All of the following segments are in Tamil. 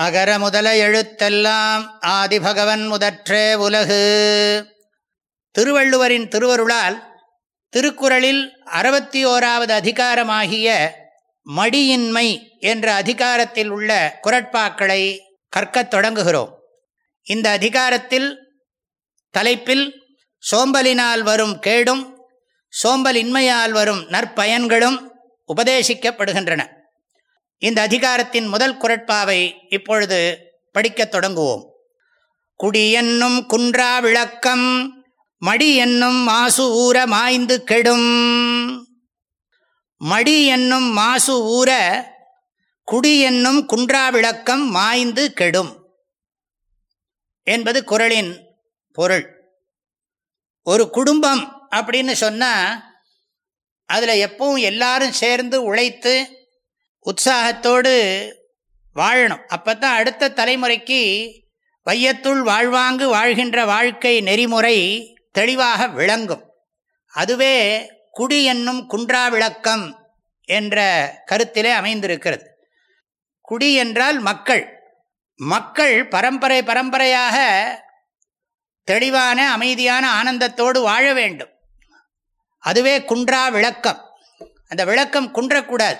அகர முதல எழுத்தெல்லாம் ஆதிபகவன் முதற்றே உலகு. திருவள்ளுவரின் திருவருளால் திருக்குறளில் அறுபத்தி ஓராவது அதிகாரமாகிய மடியின்மை என்ற அதிகாரத்தில் உள்ள குரட்பாக்களை கற்கத் தொடங்குகிறோம். இந்த அதிகாரத்தில் தலைப்பில் சோம்பலினால் வரும் கேடும் சோம்பலின்மையால் வரும் நற்பயன்களும் உபதேசிக்கப்படுகின்றன. இந்த அதிகாரத்தின் முதல் குரட்பாவை இப்பொழுது படிக்கத் தொடங்குவோம். குடி என்னும் குன்றா விளக்கம் மடி என்னும் மாசு ஊற மாய்ந்து கெடும். மடி என்னும் மாசு ஊற குடி என்னும் குன்றா விளக்கம் மாய்ந்து கெடும். என்பது குரலின் பொருள். ஒரு குடும்பம் அப்படின்னு சொன்னால் அதில் எப்பவும் எல்லாரும் சேர்ந்து உழைத்து உற்சாகத்தோடு வாழணும். அப்போ தான் அடுத்த தலைமுறைக்கு வையத்துள் வாழ்வாங்கு வாழ்கின்ற வாழ்க்கை நெறிமுறை தெளிவாக விளங்கும். அதுவே குடி என்னும் குன்றா விளக்கம் என்ற கருத்திலே அமைந்திருக்கிறது. குடி என்றால் மக்கள். மக்கள் பரம்பரை பரம்பரையாக தெளிவான அமைதியான ஆனந்தத்தோடு வாழ வேண்டும். அதுவே குன்றா விளக்கம். அந்த விளக்கம் குன்றக்கூடாது.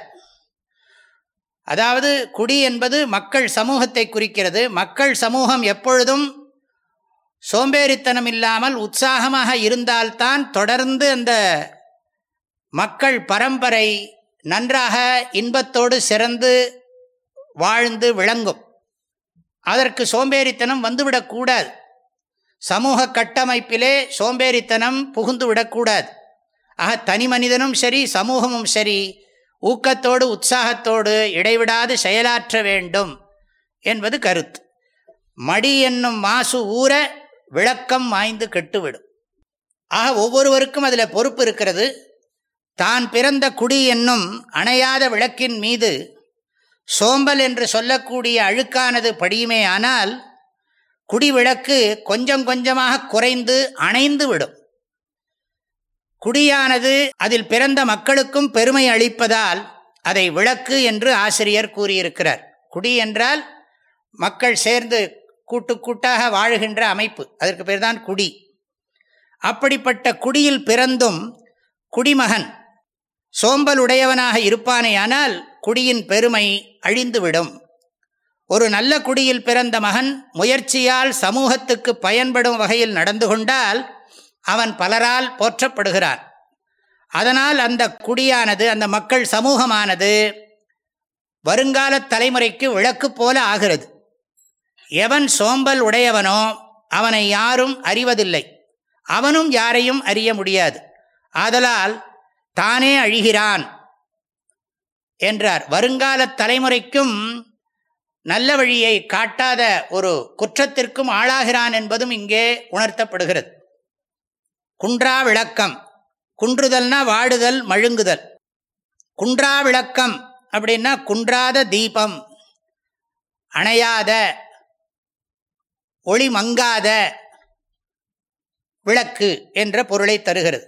அதாவது குடி என்பது மக்கள் சமூகத்தை குறிக்கிறது. மக்கள் சமூகம் எப்பொழுதும் சோம்பேறித்தனம் இல்லாமல் உற்சாகமாக இருந்தால்தான் தொடர்ந்து அந்த மக்கள் பரம்பரை நன்றாக இன்பத்தோடு சிறந்து வாழ்ந்து விளங்கும். அதற்கு சோம்பேறித்தனம் வந்துவிடக்கூடாது சமூக கட்டமைப்பிலே சோம்பேறித்தனம் புகுந்து விடக்கூடாது ஆக தனி மனிதனும் சரி சமூகமும் சரி ஊக்கத்தோடு உற்சாகத்தோடு இடைவிடாது செயலாற்ற வேண்டும் என்பது கருத்து. மடி என்னும் மாசு ஊற விளக்கம் மாய்ந்து கெட்டுவிடும். ஆக ஒவ்வொருவருக்கும் அதில் பொறுப்பு இருக்கிறது. தான் பிறந்த குடி என்னும் அணையாத விளக்கின் மீது சோம்பல் என்று சொல்லக்கூடிய அழுக்கானது படியுமே ஆனால் குடி விளக்கு கொஞ்சம் கொஞ்சமாக குறைந்து அணைந்து விடும். குடியானது அதில் பிறந்த மக்களுக்கும் பெருமை அளிப்பதால் அதை விளக்கு என்று ஆசிரியர் கூறியிருக்கிறார். குடி என்றால் மக்கள் சேர்ந்து கூட்டு கூட்டாக வாழுகின்ற அமைப்பு. அதற்கு பேர் தான் குடி. அப்படிப்பட்ட குடியில் பிறந்தும் குடிமகன் சோம்பல் உடையவனாக இருப்பானேயானால் குடியின் பெருமை அழிந்துவிடும். ஒரு நல்ல குடியில் பிறந்த மகன் முயற்சியால் சமூகத்துக்கு பயன்படும் வகையில் நடந்து கொண்டால் அவன் பலரால் போற்றப்படுகிறான் அதனால் அந்த குடியானது அந்த மக்கள் சமூகமானது வருங்கால தலைமுறைக்கு விளக்கு போல ஆகிறது. எவன் சோம்பல் உடையவனோ அவனை யாரும் அறிவதில்லை. அவனும் யாரையும் அறிய முடியாது. ஆதலால் தானே அழிகிறான் என்றார். வருங்கால தலைமுறைக்கும் நல்ல வழியை காட்டாத ஒரு குற்றத்திற்கும் ஆளாகிறான் என்பதும் இங்கே உணர்த்தப்படுகிறது. குன்றா விளக்கம். குன்றுதல்னா வாடுதல் மழுங்குதல். குன்றா விளக்கம் அப்படின்னா குன்றாத தீபம். அணையாத ஒளி மங்காத விளக்கு என்ற பொருளை தருகிறது.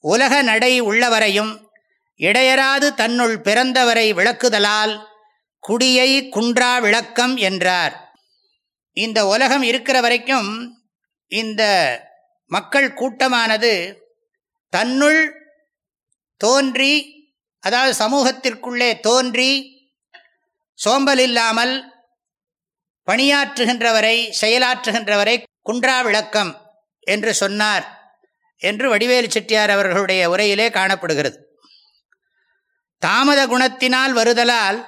உலக நடை உள்ளவரையும் இடையராது தன்னுள் பிறந்தவரை விளக்குதலால் குடியை குன்றா விளக்கம் என்றார். இந்த உலகம் இருக்கிற வரைக்கும் இந்த மக்கள் கூட்டமானது தன்னுள் தோன்றி அதாவது சமூகத்திற்குள்ளே தோன்றி சோம்பல் இல்லாமல் பணியாற்றுகின்றவரை செயலாற்றுகின்றவரை குன்றா விளக்கம் என்று சொன்னார் என்று வடிவேலு செட்டியார் அவர்களுடைய உரையிலே காணப்படுகிறது. தாமத குணத்தினால் வருதலால்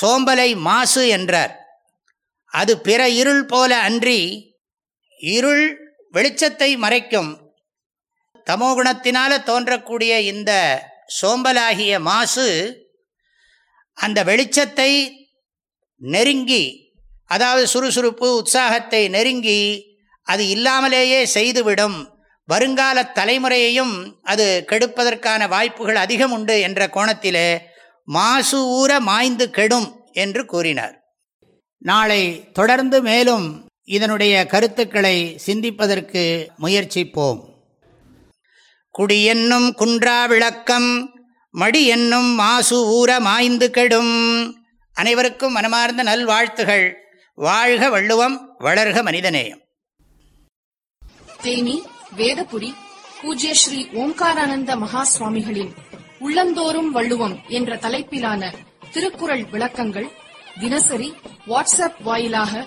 சோம்பலை மாசு என்றார். அது பிற இருள் போல அன்றி இருள் வெளிச்சத்தை மறைக்கும். தமோகுணத்தினால தோன்றக்கூடிய இந்த சோம்பலாகிய மாசு அந்த வெளிச்சத்தை நெருங்கி அதாவது சுறுசுறுப்பு உற்சாகத்தை நெருங்கி அது இல்லாமலேயே செய்துவிடும். வருங்கால தலைமுறையையும் அது கெடுப்பதற்கான வாய்ப்புகள் அதிகம் உண்டு என்ற கோணத்திலே மாசு ஊற மாய்ந்து கெடும் என்று கூறினார். நாளை தொடர்ந்து மேலும் இதனுடைய கருத்துக்களை சிந்திப்பதற்கு முயற்சிப்போம். குடி என்னும் குன்றா விளக்கம் மடி என்னும் மாசு ஊர மாய்ந்து கெடும். அனைவருக்கும் மனமார்ந்த நல்வாழ்த்துகள். வாழ்க வள்ளுவம் வளர்க மனிதநேயம். தேனி வேதபுடி பூஜ்ய ஸ்ரீ ஓம்காரானந்த மகா சுவாமிகளின் உள்ளந்தோறும் வள்ளுவம் என்ற தலைப்பிலான திருக்குறள் விளக்கங்கள் தினசரி வாட்ஸ்அப் வாயிலாக